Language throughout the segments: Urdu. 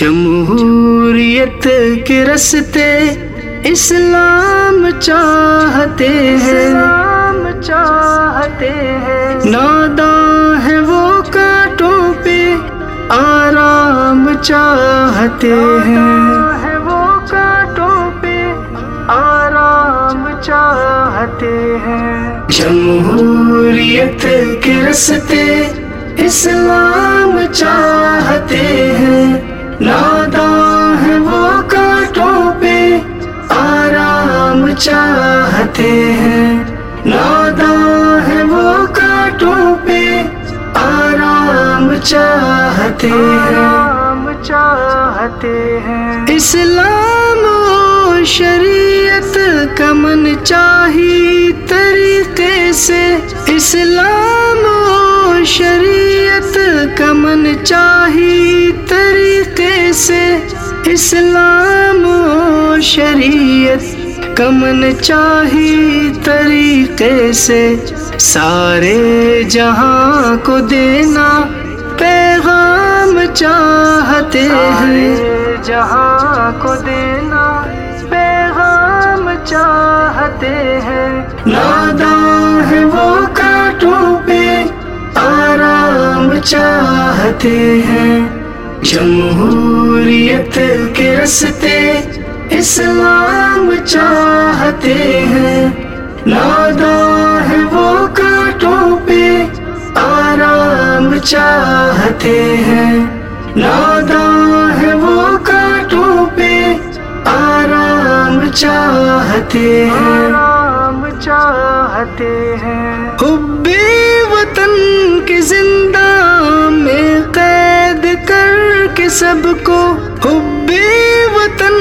جمہوریت کے رستے اسلام چاہتے ہیں۔ اسلام چاہتے ہیں۔ ناداں ہے وہ کاٹوں پہ آرام چاہتے ہیں وہ کاٹوں پہ آرام چاہتے ہیں۔ جمہوریت کے رستے اسلام چاہتے ہیں۔ ناداں ہے وہ کاٹوں پہ آرام چاہتے ہیں۔ ناداں ہے وہ کاٹوں پہ آرام چاہتے ہیں۔ چاہتے ہیں۔ اسلام و شریعت کمن چاہی طریقے سے اسلام و شریعت کمن چاہی طریقے سے اسلام و شریعت کمن چاہی طریقے سے سارے جہاں کو دینا پیغام چاہتے ہیں۔ جہاں کو دینا پیغام چاہتے ہیں۔ چاہتے ہیں جمہوریت کے رستے اسلام چاہتے ہیں ناداں ہے وہ کاٹوں پہ آرام چاہتے ہیں ناداں ہے وہ کاٹوں پہ آرام چاہتے ہیں آرام چاہتے ہیں حب وطن کے زندہ سب کو حب وطن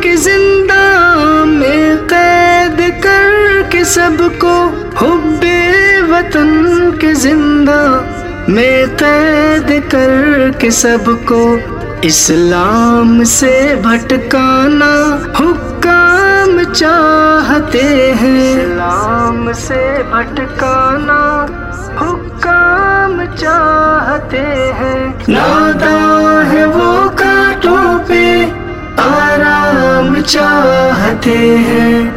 کے زندہ میں قید کر کے سب کو حب وطن کے زندہ میں قید کر کے سب کو اسلام سے بھٹکانا حکام چاہتے ہیں۔ اسلام سے بھٹکانا حکام چاہتے ہیں۔ ناداں چاہتے ہیں۔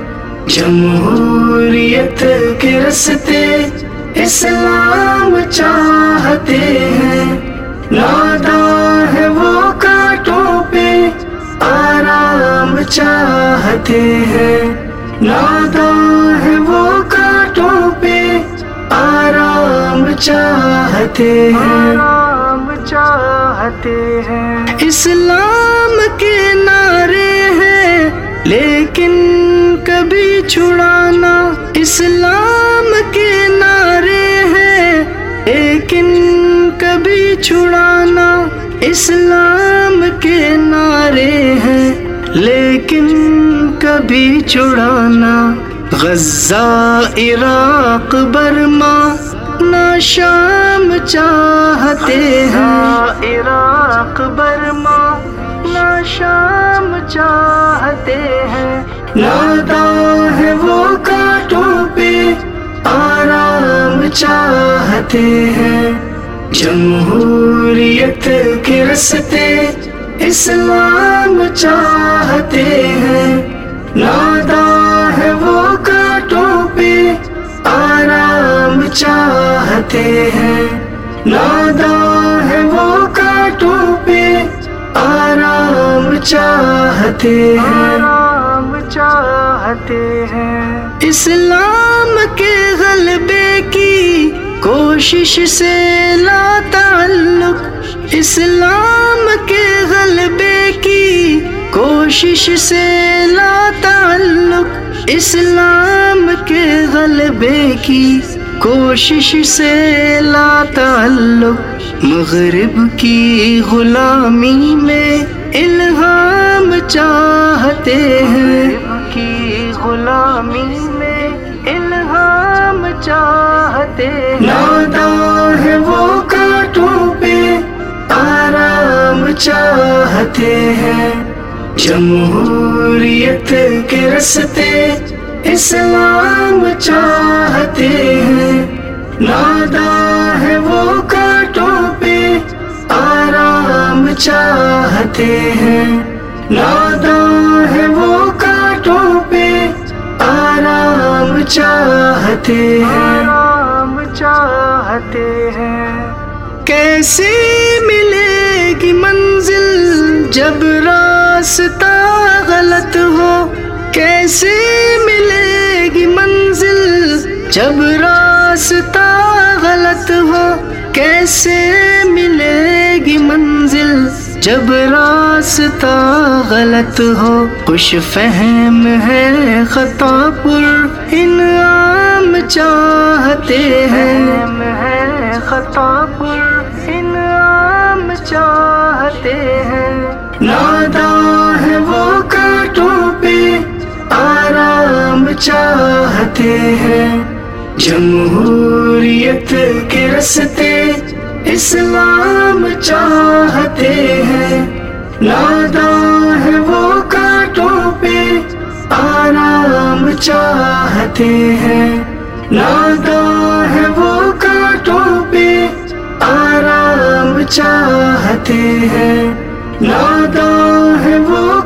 جمہوریت کے رستے اسلام چاہتے ہیں۔ ناداں ہے وہ کاٹوں پہ آرام چاہتے ہیں۔ ناداں ہے وہ کاٹوں پہ آرام چاہتے ہیں۔ آرام چاہتے ہیں۔ اسلام چھڑانا اسلام کے نعرے ہیں لیکن کبھی چھڑانا اسلام کے نعرے ہیں لیکن کبھی چھڑانا غزہ عراق برما نہ شام چاہتے ہیں۔ عراق برما نہ شام چاہتے ہیں۔ ناداں چاہتے ہیں۔ جمہوریت کے رستے اسلام چاہتے ہیں۔ ناداں ہے وہ کاٹوں پہ آرام چاہتے ہیں۔ ناداں ہے وہ کاٹوں پہ آرام چاہتے ہیں۔ آرام چاہتے ہیں۔ اسلام کے غلبے کی کوشش سے لا تعلق اسلام کے غلبے کی کوشش سے لا تعلق اسلام کے غلبے کی کوشش سے لا تعلق مغرب کی غلامی میں الہام چاہتے ہیں کی غلامی میں الہام چاہتے ناداں چاہتے ہیں۔ جمہوریت کے رستے اسلام چاہتے ہیں۔ ناداں ہے وہ کاٹوں پہ آرام چاہتے ہیں۔ ناداں ہے وہ کاٹوں پہ آرام چاہتے ہیں۔ آرام چاہتے ہیں۔ کیسے منزل جب راستہ غلط ہو، کیسے ملے گی منزل؟ جب راستہ غلط ہو، کیسے ملے گی منزل؟ جب راستہ غلط ہو، خوش فہم ہے خطا پر، انعام چاہتے ہیں۔ ہم ہے خطا چاہتے ہیں۔ جمہوریت کے رستے اسلام چاہتے ہیں۔ ناداں ہے وہ کاٹوں پہ، آرام چاہتے ہیں۔ ناداں ہے وہ کاٹوں پہ، آرام چاہتے ہیں۔ ناداں ہے وہ